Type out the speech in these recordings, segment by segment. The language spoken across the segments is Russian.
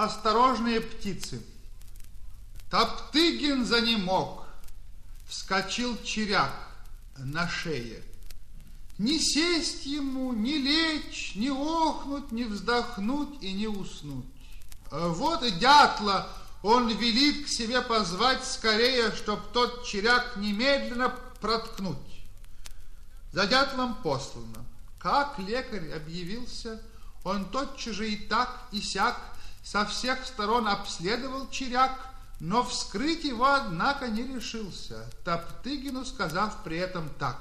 Осторожные птицы. Топтыгин занемог. Вскочил черяк на шее. Ни сесть ему, ни лечь, ни охнуть, ни вздохнуть и не уснуть. Вот и дятла он велит к себе позвать скорее, чтоб тот черяк немедленно проткнуть. За дятлом послано. Как лекарь объявился, он тотчас же и так, и сяк со всех сторон обследовал черяк, но вскрыть его, однако, не решился, Топтыгину сказав при этом так.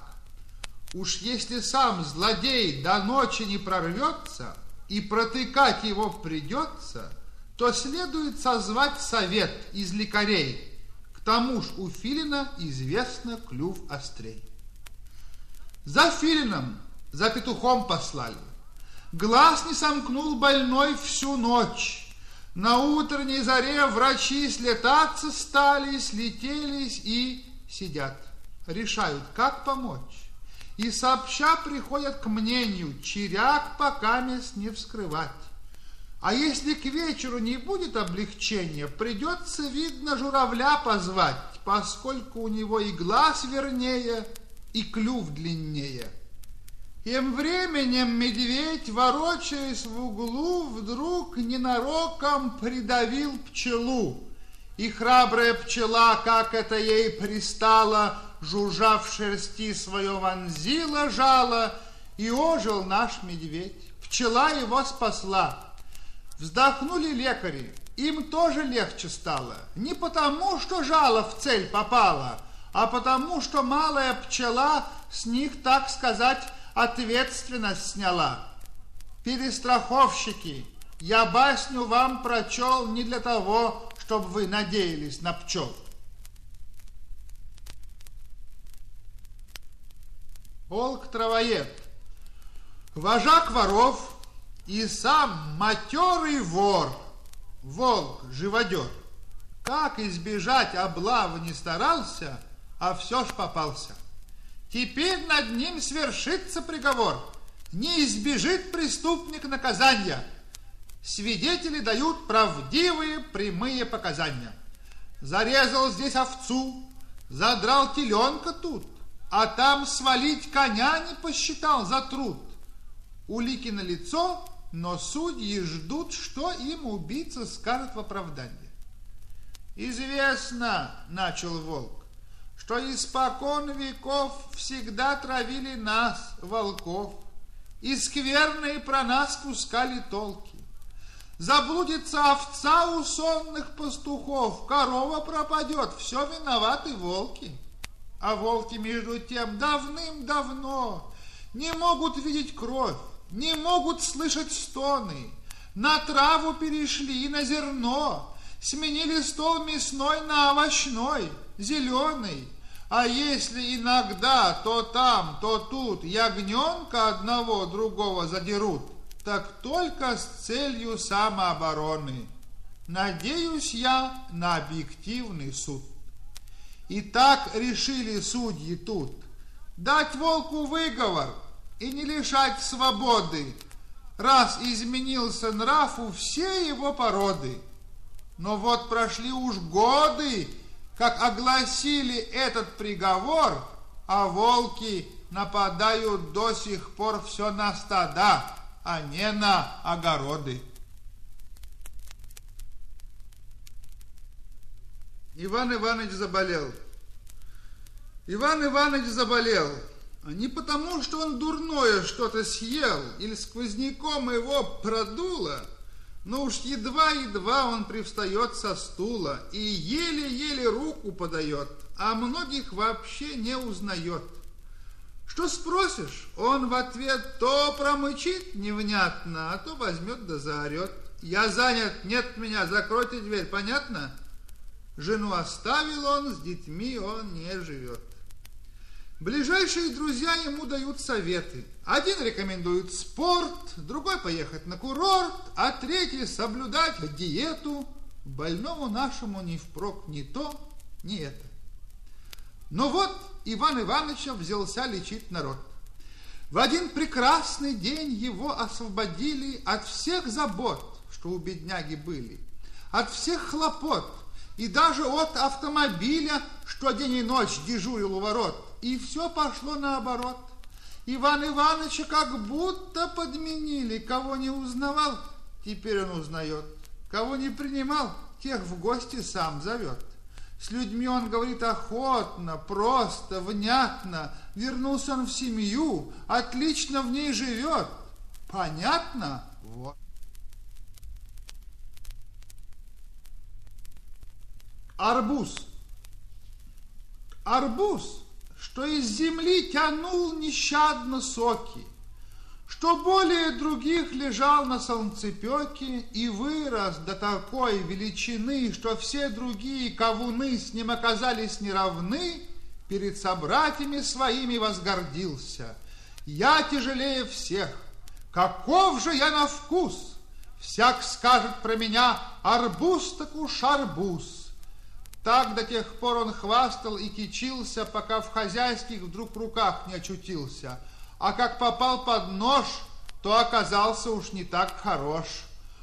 Уж если сам злодей до ночи не прорвется и протыкать его придется, то следует созвать совет из лекарей. К тому ж у Филина известно клюв острей. За Филином, за петухом послали. Глаз не сомкнул больной всю ночь. На утренней заре врачи слетаться стали, слетелись и сидят. Решают, как помочь. И сообща приходят к мнению, черяк пока мест не вскрывать. А если к вечеру не будет облегчения, придется, видно, журавля позвать, поскольку у него и глаз вернее, и клюв длиннее. Тем временем медведь, ворочаясь в углу, вдруг ненароком придавил пчелу. И храбрая пчела, как это ей пристало, жужжа в шерсти свое вонзила жало, и ожил наш медведь. Пчела его спасла. Вздохнули лекари, им тоже легче стало. Не потому, что жало в цель попало, а потому, что малая пчела с них, так сказать, ответственность сняла. Перестраховщики, я басню вам прочел не для того, чтобы вы надеялись на пчел. Волк-травоед, вожак воров и сам матерый вор, волк-живодер. Как избежать облавы не старался, а все ж попался. Теперь над ним свершится приговор. Не избежит преступник наказания. Свидетели дают правдивые прямые показания. Зарезал здесь овцу, задрал теленка тут, а там свалить коня не посчитал за труд. Улики на лицо, но судьи ждут, что им убийца скажет в оправдание. Известно, начал волк, что испокон веков всегда травили нас, волков, и скверные про нас пускали толки. Заблудится овца у сонных пастухов, корова пропадет, все виноваты волки. А волки, между тем, давным-давно не могут видеть кровь, не могут слышать стоны, на траву перешли и на зерно, сменили стол мясной на овощной, зеленый, а если иногда то там, то тут ягненка одного другого задерут, так только с целью самообороны. Надеюсь я на объективный суд. И так решили судьи тут. Дать волку выговор и не лишать свободы, раз изменился нрав у всей его породы. Но вот прошли уж годы, как огласили этот приговор, а волки нападают до сих пор все на стада, а не на огороды. Иван Иванович заболел. Иван Иванович заболел. Не потому, что он дурное что-то съел или сквозняком его продуло, но уж едва-едва он привстает со стула и еле-еле руку подает, а многих вообще не узнает. Что спросишь, он в ответ то промычит невнятно, а то возьмет да заорет. Я занят, нет меня, закройте дверь, понятно? Жену оставил он, с детьми он не живет. Ближайшие друзья ему дают советы. Один рекомендует спорт, другой поехать на курорт, а третий соблюдать диету. Больному нашему ни впрок ни то, ни это. Но вот Иван Ивановича взялся лечить народ. В один прекрасный день его освободили от всех забот, что у бедняги были, от всех хлопот, и даже от автомобиля, что день и ночь дежурил у ворот. И все пошло наоборот. Иван Ивановича как будто подменили. Кого не узнавал, теперь он узнает. Кого не принимал, тех в гости сам зовет. С людьми он говорит охотно, просто, внятно. Вернулся он в семью, отлично в ней живет. Понятно? Вот. Арбуз. Арбуз, что из земли тянул нещадно соки, что более других лежал на солнцепеке и вырос до такой величины, что все другие ковуны с ним оказались неравны, перед собратьями своими возгордился. Я тяжелее всех, каков же я на вкус? Всяк скажет про меня, арбуз так уж арбуз. Так до тех пор он хвастал и кичился, пока в хозяйских вдруг руках не очутился. А как попал под нож, то оказался уж не так хорош.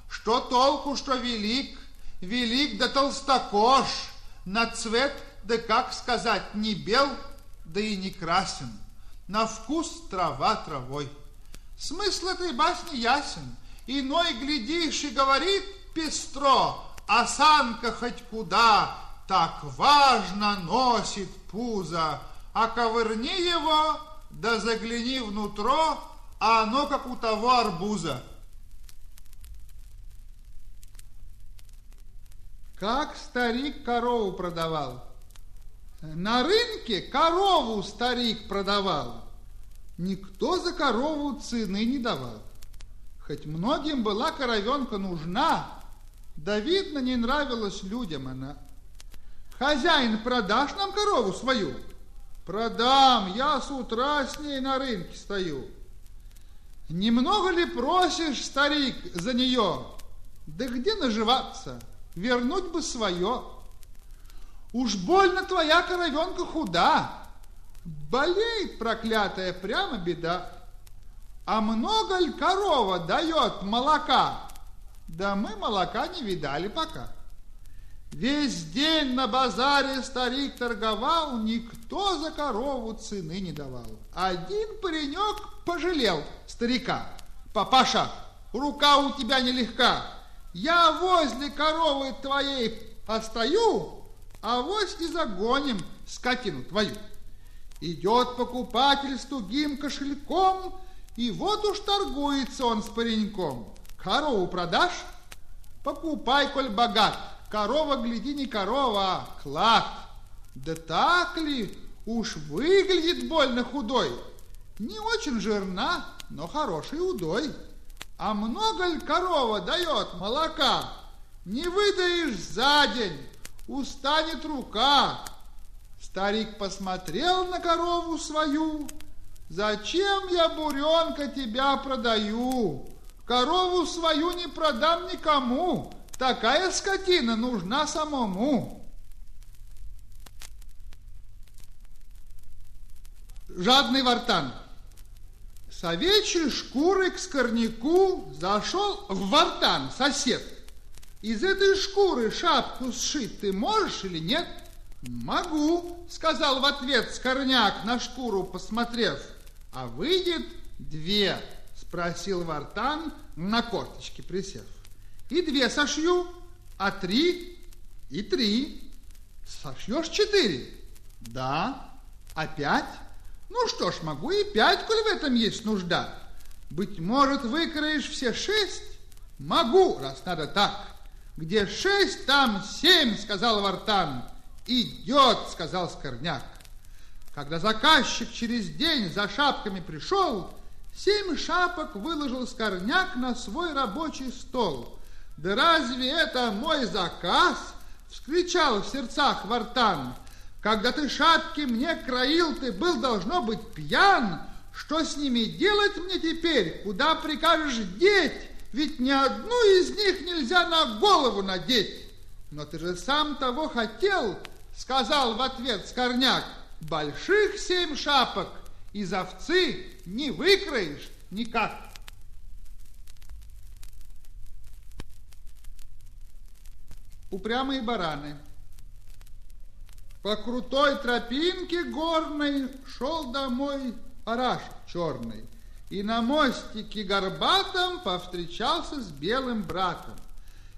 Что толку, что велик, велик да толстокож, на цвет, да как сказать, не бел, да и не красен, на вкус трава травой. Смысл этой басни ясен, иной глядишь и говорит пестро, осанка хоть куда, так важно носит пузо, а ковырни его, да загляни внутрь, а оно как у того арбуза. Как старик корову продавал? На рынке корову старик продавал. Никто за корову цены не давал. Хоть многим была коровенка нужна, да видно, не нравилась людям она. Хозяин, продашь нам корову свою? Продам, я с утра с ней на рынке стою. Немного ли просишь, старик, за нее? Да где наживаться? Вернуть бы свое. Уж больно твоя коровенка худа. Болеет проклятая, прямо беда. А много ли корова дает молока? Да мы молока не видали пока. Весь день на базаре старик торговал, никто за корову цены не давал. Один паренек пожалел старика. Папаша, рука у тебя нелегка. Я возле коровы твоей постою, а вось и загоним скотину твою. Идет покупатель с тугим кошельком, и вот уж торгуется он с пареньком. Корову продашь? Покупай, коль богат корова, гляди, не корова, а клад. Да так ли, уж выглядит больно худой. Не очень жирна, но хороший удой. А много ли корова дает молока? Не выдаешь за день, устанет рука. Старик посмотрел на корову свою. Зачем я, буренка, тебя продаю? Корову свою не продам никому. Такая скотина нужна самому. Жадный вартан. С овечьей шкуры к скорняку зашел в вартан сосед. Из этой шкуры шапку сшить ты можешь или нет? Могу, сказал в ответ скорняк на шкуру посмотрев. А выйдет две, спросил вартан на корточке присев и две сошью, а три и три. Сошьешь четыре? Да. А пять? Ну что ж, могу и пять, коль в этом есть нужда. Быть может, выкроешь все шесть? Могу, раз надо так. Где шесть, там семь, сказал Вартан. Идет, сказал Скорняк. Когда заказчик через день за шапками пришел, семь шапок выложил Скорняк на свой рабочий стол. Да разве это мой заказ? Вскричал в сердцах Вартан. Когда ты шапки мне краил, ты был, должно быть, пьян. Что с ними делать мне теперь? Куда прикажешь деть? Ведь ни одну из них нельзя на голову надеть. Но ты же сам того хотел, сказал в ответ Скорняк. Больших семь шапок из овцы не выкроешь никак. Упрямые бараны. По крутой тропинке горной шел домой араш черный, и на мостике горбатом повстречался с белым братом.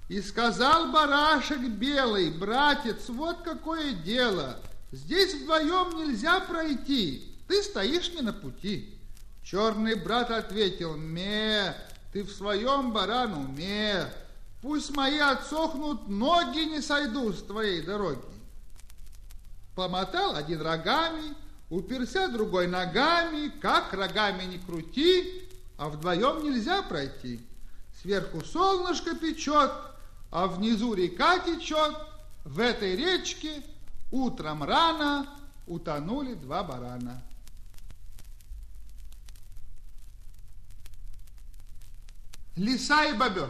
И сказал барашек белый, братец, вот какое дело, здесь вдвоем нельзя пройти, ты стоишь не на пути. Черный брат ответил, ме, ты в своем баран уме, пусть мои отсохнут, ноги не сойду с твоей дороги. Помотал один рогами, уперся другой ногами, как рогами не крути, а вдвоем нельзя пройти. Сверху солнышко печет, а внизу река течет, в этой речке утром рано утонули два барана. Лиса и бобер.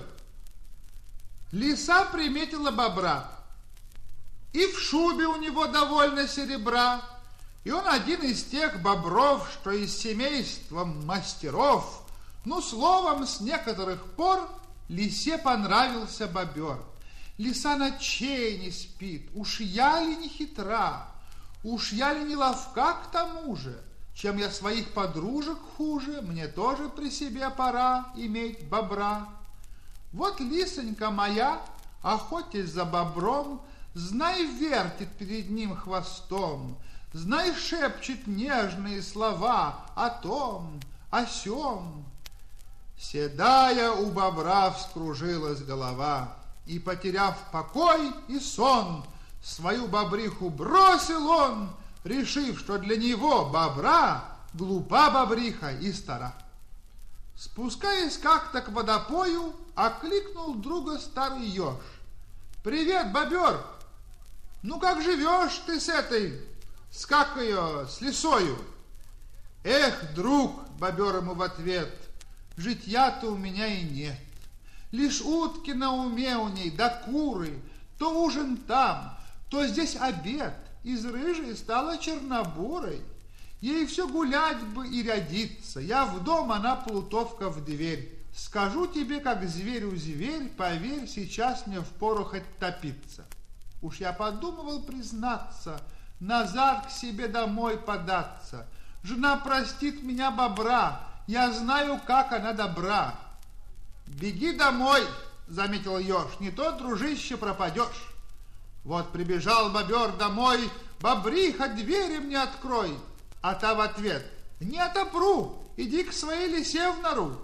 Лиса приметила бобра, и в шубе у него довольно серебра, и он один из тех бобров, что из семейства мастеров, ну, словом, с некоторых пор лисе понравился бобер. Лиса ночей не спит, уж я ли не хитра, уж я ли не ловка к тому же, чем я своих подружек хуже, мне тоже при себе пора иметь бобра. Вот лисонька моя, охотясь за бобром, знай, вертит перед ним хвостом, знай, шепчет нежные слова о том, о сем. Седая у бобра вскружилась голова, и, потеряв покой и сон, свою бобриху бросил он — решив, что для него бобра глупа бобриха и стара. Спускаясь как-то к водопою, окликнул друга старый еж. «Привет, бобер! Ну как живешь ты с этой, с как ее, с лисою?» «Эх, друг!» — бобер ему в ответ, «житья-то у меня и нет. Лишь утки на уме у ней, да куры, то ужин там, то здесь обед, из рыжей стала чернобурой. Ей все гулять бы и рядиться. Я в дом, она плутовка в дверь. Скажу тебе, как зверю зверь, поверь, сейчас мне впору хоть топиться. Уж я подумывал признаться, назад к себе домой податься. Жена простит меня бобра, я знаю, как она добра. Беги домой, заметил еж, не то, дружище, пропадешь. Вот прибежал бобер домой, бобриха, двери мне открой. А та в ответ, не отопру, иди к своей лисе в нору.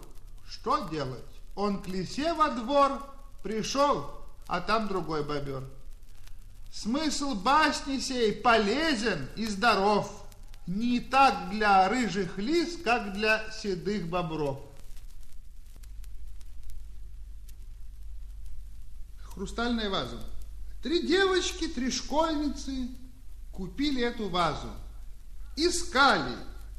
Что делать? Он к лисе во двор пришел, а там другой бобер. Смысл басни сей полезен и здоров, не так для рыжих лис, как для седых бобров. Хрустальная ваза. Три девочки, три школьницы купили эту вазу. Искали,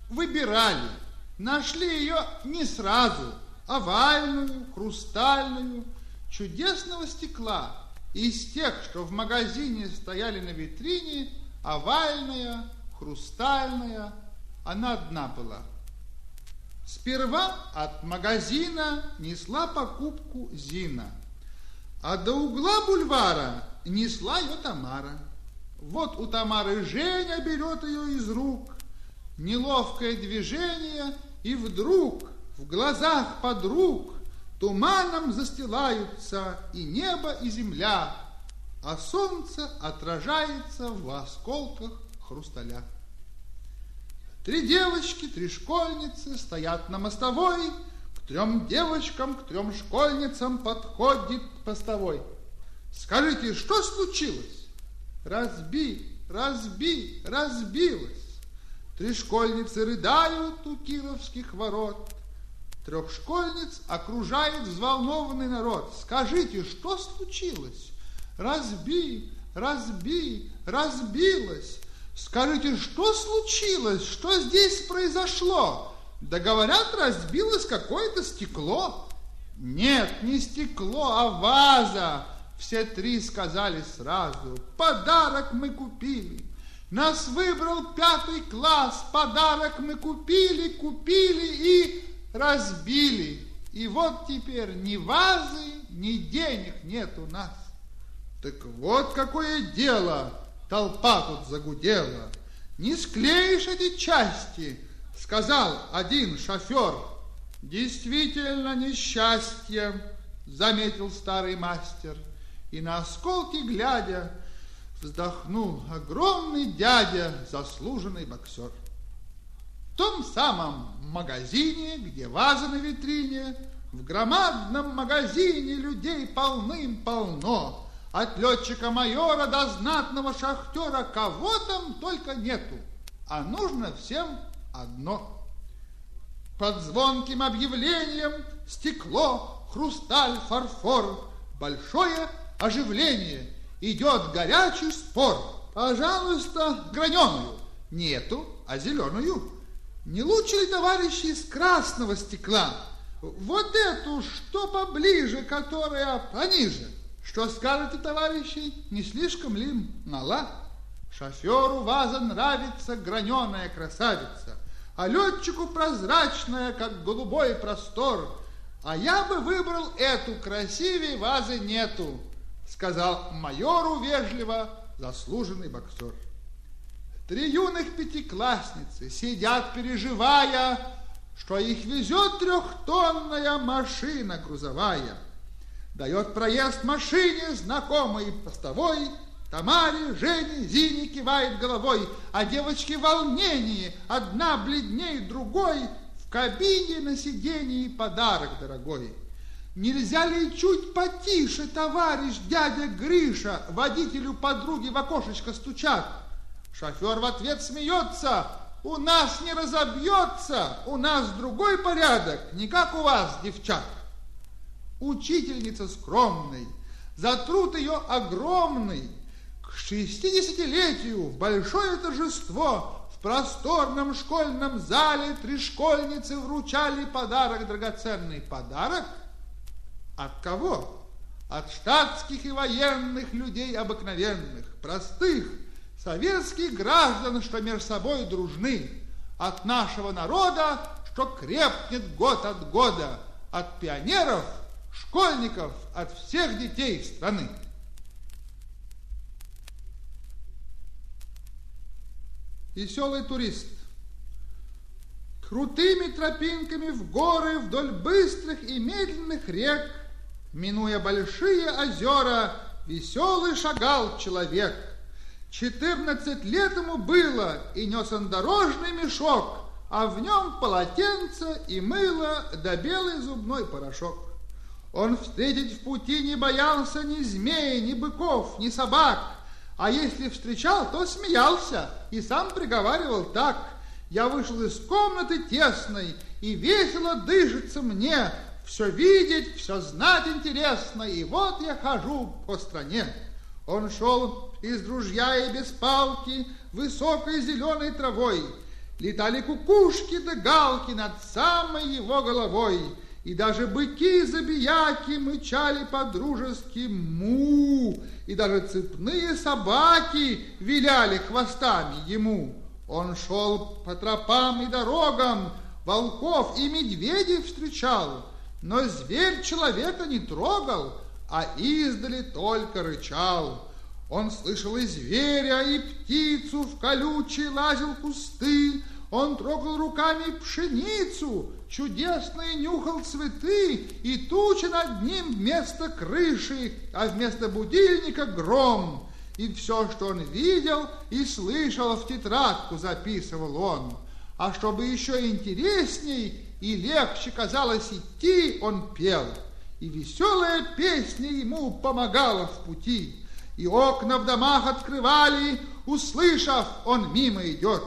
выбирали, нашли ее не сразу, овальную, хрустальную, чудесного стекла. Из тех, что в магазине стояли на витрине, овальная, хрустальная, она одна была. Сперва от магазина несла покупку Зина, а до угла бульвара несла ее Тамара. Вот у Тамары Женя берет ее из рук, неловкое движение, и вдруг в глазах подруг туманом застилаются и небо, и земля, а солнце отражается в осколках хрусталя. Три девочки, три школьницы стоят на мостовой, к трем девочкам, к трем школьницам подходит постовой – Скажите, что случилось? Разби, разби, разбилась. Три школьницы рыдают у кировских ворот. Трех школьниц окружает взволнованный народ. Скажите, что случилось? Разби, разби, разбилась. Скажите, что случилось? Что здесь произошло? Да говорят, разбилось какое-то стекло. Нет, не стекло, а ваза. Все три сказали сразу, подарок мы купили. Нас выбрал пятый класс, подарок мы купили, купили и разбили. И вот теперь ни вазы, ни денег нет у нас. Так вот какое дело, толпа тут загудела. Не склеишь эти части, сказал один шофер. Действительно несчастье, заметил старый мастер. И на осколки глядя, вздохнул огромный дядя, заслуженный боксер. В том самом магазине, где ваза на витрине, в громадном магазине людей полным-полно. От летчика-майора до знатного шахтера кого там только нету, а нужно всем одно. Под звонким объявлением стекло, хрусталь, фарфор, большое оживление, идет горячий спор. Пожалуйста, граненую, нету, а зеленую. Не лучше ли, товарищи, из красного стекла? Вот эту, что поближе, которая пониже. Что скажете, товарищи, не слишком ли мала? Шоферу ваза нравится граненая красавица, а летчику прозрачная, как голубой простор. А я бы выбрал эту, красивей вазы нету, сказал майору вежливо заслуженный боксер. Три юных пятиклассницы сидят, переживая, что их везет трехтонная машина грузовая. Дает проезд машине знакомый постовой, Тамаре, Жене, Зине кивает головой, а девочки в волнении, одна бледнее другой, в кабине на сиденье подарок дорогой. Нельзя ли чуть потише, товарищ дядя Гриша, водителю подруги в окошечко стучат? Шофер в ответ смеется. У нас не разобьется, у нас другой порядок, не как у вас, девчат. Учительница скромной, за труд ее огромный, к шестидесятилетию в большое торжество в просторном школьном зале три школьницы вручали подарок драгоценный. Подарок? От кого? От штатских и военных людей обыкновенных, простых, советских граждан, что между собой дружны, от нашего народа, что крепнет год от года, от пионеров, школьников, от всех детей страны. Веселый турист. Крутыми тропинками в горы вдоль быстрых и медленных рек, минуя большие озера, веселый шагал человек – Четырнадцать лет ему было, и нес он дорожный мешок, а в нем полотенце и мыло да белый зубной порошок. Он встретить в пути не боялся ни змей, ни быков, ни собак, а если встречал, то смеялся и сам приговаривал так. Я вышел из комнаты тесной, и весело дышится мне, все видеть, все знать интересно, и вот я хожу по стране. Он шел из ружья и без палки, высокой зеленой травой. Летали кукушки да галки над самой его головой, и даже быки-забияки мычали по-дружески му, и даже цепные собаки виляли хвостами ему. Он шел по тропам и дорогам, волков и медведей встречал, но зверь человека не трогал, а издали только рычал. Он слышал и зверя, и птицу, в колючие лазил кусты, он трогал руками пшеницу, чудесно и нюхал цветы, и туча над ним вместо крыши, а вместо будильника гром. И все, что он видел и слышал, в тетрадку записывал он. А чтобы еще интересней и легче казалось идти, он пел. И веселая песня ему помогала в пути и окна в домах открывали, услышав, он мимо идет.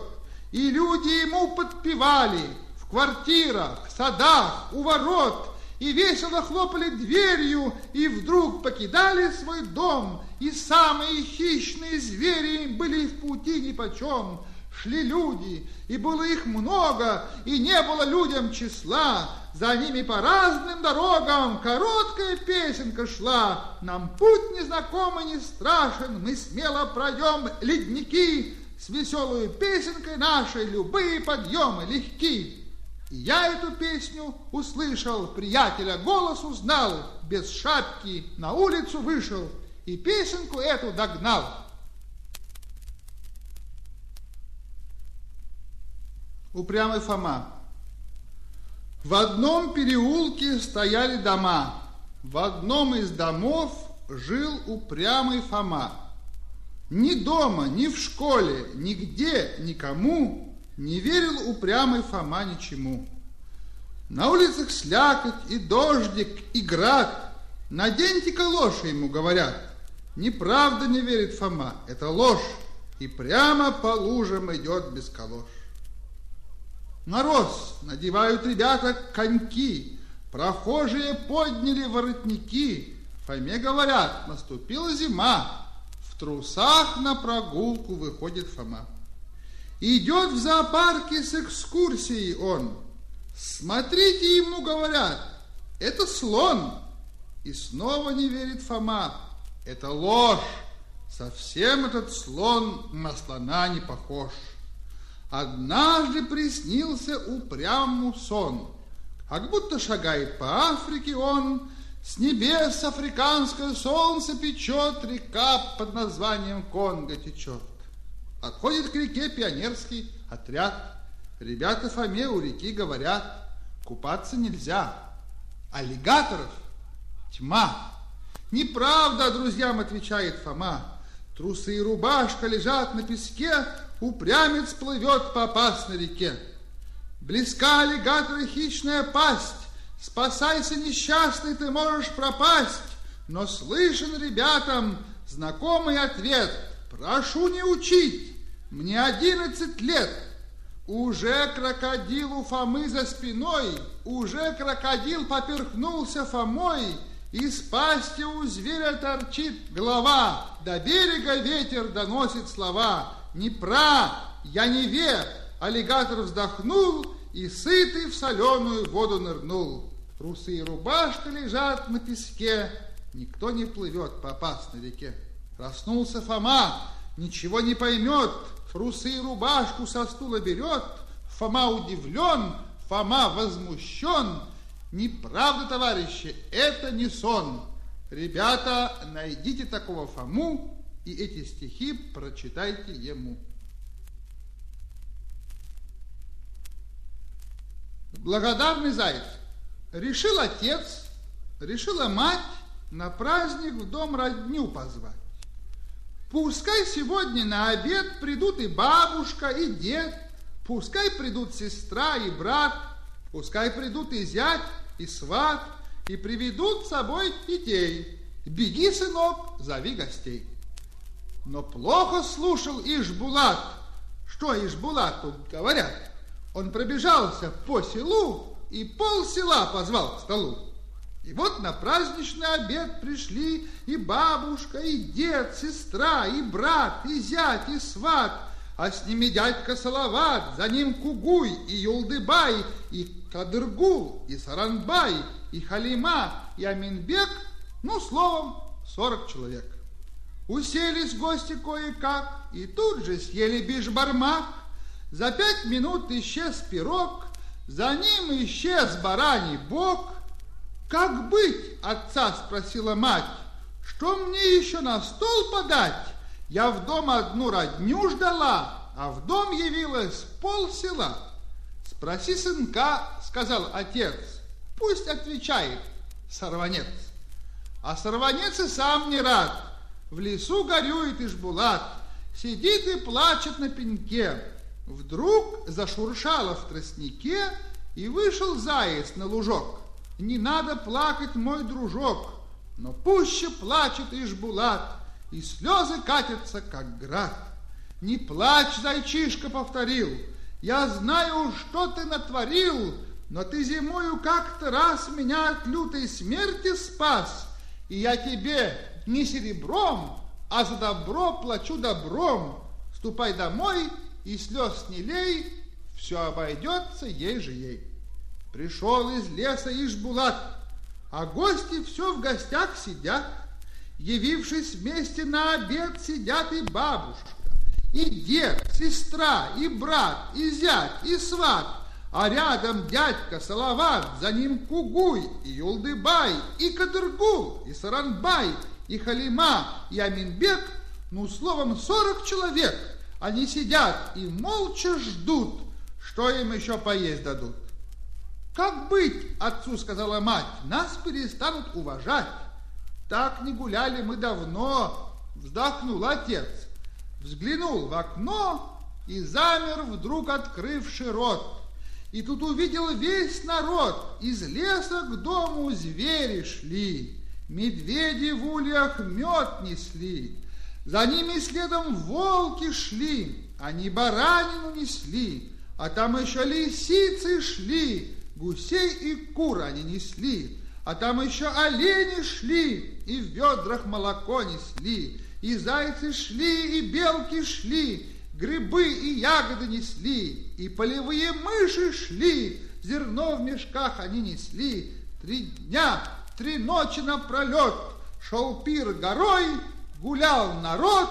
И люди ему подпевали в квартирах, садах, у ворот, и весело хлопали дверью, и вдруг покидали свой дом, и самые хищные звери были в пути нипочем. Шли люди, и было их много, и не было людям числа, за ними по разным дорогам короткая песенка шла. Нам путь незнакомый не страшен, мы смело пройдем ледники. С веселой песенкой нашей любые подъемы легки. И я эту песню услышал, приятеля голос узнал, без шапки на улицу вышел и песенку эту догнал. Упрямый Фома. В одном переулке стояли дома. В одном из домов жил упрямый Фома. Ни дома, ни в школе, нигде, никому не верил упрямый Фома ничему. На улицах слякоть и дождик, и град. Наденьте калоши, ему говорят. Неправда не верит Фома, это ложь. И прямо по лужам идет без калош. Мороз, надевают ребята коньки, Прохожие подняли воротники. Фоме говорят, наступила зима, В трусах на прогулку выходит Фома. Идет в зоопарке с экскурсией он. Смотрите, ему говорят, это слон. И снова не верит Фома, это ложь. Совсем этот слон на слона не похож. Однажды приснился упрямому сон, Как будто шагает по Африке он, С небес африканское солнце печет, Река под названием Конго течет. Отходит к реке пионерский отряд, Ребята Фоме у реки говорят, Купаться нельзя, аллигаторов тьма. Неправда, друзьям, отвечает Фома, Трусы и рубашка лежат на песке, упрямец плывет по опасной реке. Близка аллигатора хищная пасть, спасайся, несчастный, ты можешь пропасть. Но слышен ребятам знакомый ответ, прошу не учить, мне одиннадцать лет. Уже крокодил у Фомы за спиной, уже крокодил поперхнулся Фомой, из пасти у зверя торчит голова, до берега ветер доносит слова. Не пра, я не ве. Аллигатор вздохнул и сытый в соленую воду нырнул. Трусы и рубашка лежат на песке, никто не плывет по опасной реке. Проснулся Фома, ничего не поймет, трусы и рубашку со стула берет. Фома удивлен, Фома возмущен. Неправда, товарищи, это не сон. Ребята, найдите такого Фому и эти стихи прочитайте ему. Благодарный заяц. Решил отец, решила мать на праздник в дом родню позвать. Пускай сегодня на обед придут и бабушка, и дед, пускай придут сестра и брат, пускай придут и зять, и сват, и приведут с собой детей. Беги, сынок, зови гостей. Но плохо слушал Ишбулат. Что Ишбулату говорят? Он пробежался по селу и пол села позвал к столу. И вот на праздничный обед пришли и бабушка, и дед, сестра, и брат, и зять, и сват, а с ними дядька Салават, за ним Кугуй, и Юлдыбай, и Кадыргул, и Саранбай, и Халима, и Аминбек, ну, словом, сорок человек. Уселись гости кое-как, и тут же съели бишбармак. За пять минут исчез пирог, за ним исчез бараний бок. «Как быть?» – отца спросила мать. «Что мне еще на стол подать? Я в дом одну родню ждала, а в дом явилась пол села». «Спроси сынка», – сказал отец. «Пусть отвечает сорванец». А сорванец и сам не рад – в лесу горюет Ишбулат, сидит и плачет на пеньке. Вдруг зашуршало в тростнике, и вышел заяц на лужок. Не надо плакать, мой дружок, но пуще плачет Ишбулат, и слезы катятся, как град. Не плачь, зайчишка, повторил, я знаю, что ты натворил, но ты зимою как-то раз меня от лютой смерти спас, и я тебе не серебром, а за добро плачу добром. Ступай домой и слез не лей, все обойдется ей же ей. Пришел из леса Ишбулат, а гости все в гостях сидят. Явившись вместе на обед, сидят и бабушка, и дед, сестра, и брат, и зять, и сват, а рядом дядька Салават, за ним Кугуй, и Юлдыбай, и Кадыргул, и Саранбай, и Халима, и Аминбек, ну, словом, сорок человек. Они сидят и молча ждут, что им еще поесть дадут. Как быть, отцу сказала мать, нас перестанут уважать. Так не гуляли мы давно, вздохнул отец. Взглянул в окно и замер, вдруг открывший рот. И тут увидел весь народ, из леса к дому звери шли, медведи в ульях мед несли, за ними следом волки шли, они баранину несли, а там еще лисицы шли, гусей и кур они несли, а там еще олени шли и в ведрах молоко несли, и зайцы шли, и белки шли, грибы и ягоды несли, и полевые мыши шли, зерно в мешках они несли. Три дня, три ночи напролет шел пир горой, гулял народ,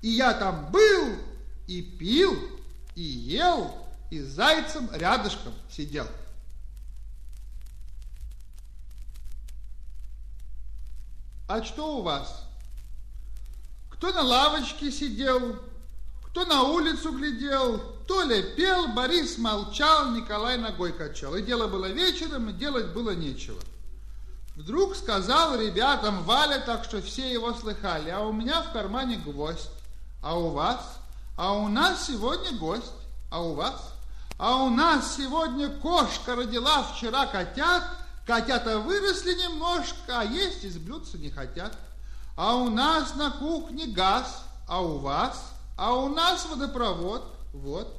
и я там был, и пил, и ел, и зайцем рядышком сидел. А что у вас? Кто на лавочке сидел, кто на улицу глядел, то ли пел, Борис молчал, Николай ногой качал. И дело было вечером, и делать было нечего. Вдруг сказал ребятам Валя, так что все его слыхали, а у меня в кармане гвоздь, а у вас? А у нас сегодня гость, а у вас? А у нас сегодня кошка родила вчера котят, котята выросли немножко, а есть из блюдца не хотят. А у нас на кухне газ, а у вас? А у нас водопровод, вот.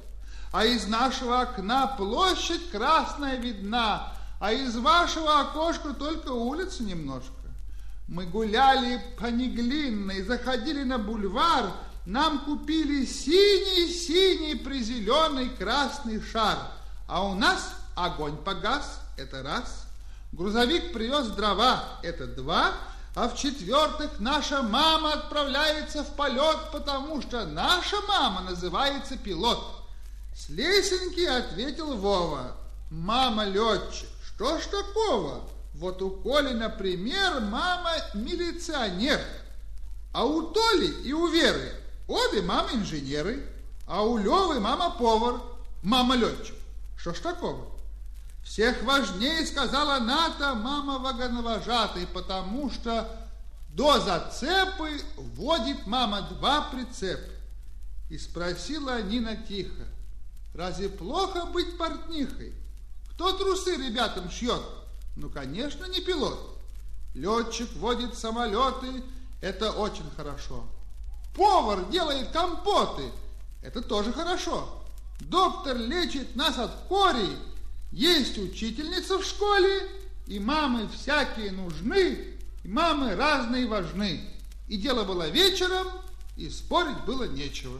А из нашего окна площадь красная видна, а из вашего окошка только улица немножко. Мы гуляли по Неглинной, заходили на бульвар, нам купили синий-синий призеленый красный шар, а у нас огонь погас, это раз. Грузовик привез дрова, это два, а в-четвертых, наша мама отправляется в полет, потому что наша мама называется пилот. С лесенки ответил Вова. Мама летчик. Что ж такого? Вот у Коли, например, мама милиционер. А у Толи и у Веры обе мамы инженеры. А у Левы мама повар, мама летчик. Что ж такого? Всех важнее, сказала Ната, мама вагоновожатый, потому что до зацепы водит мама два прицепа. И спросила Нина тихо, разве плохо быть портнихой? Кто трусы ребятам шьет? Ну, конечно, не пилот. Летчик водит самолеты, это очень хорошо. Повар делает компоты, это тоже хорошо. Доктор лечит нас от кори, есть учительница в школе, и мамы всякие нужны, и мамы разные важны. И дело было вечером, и спорить было нечего.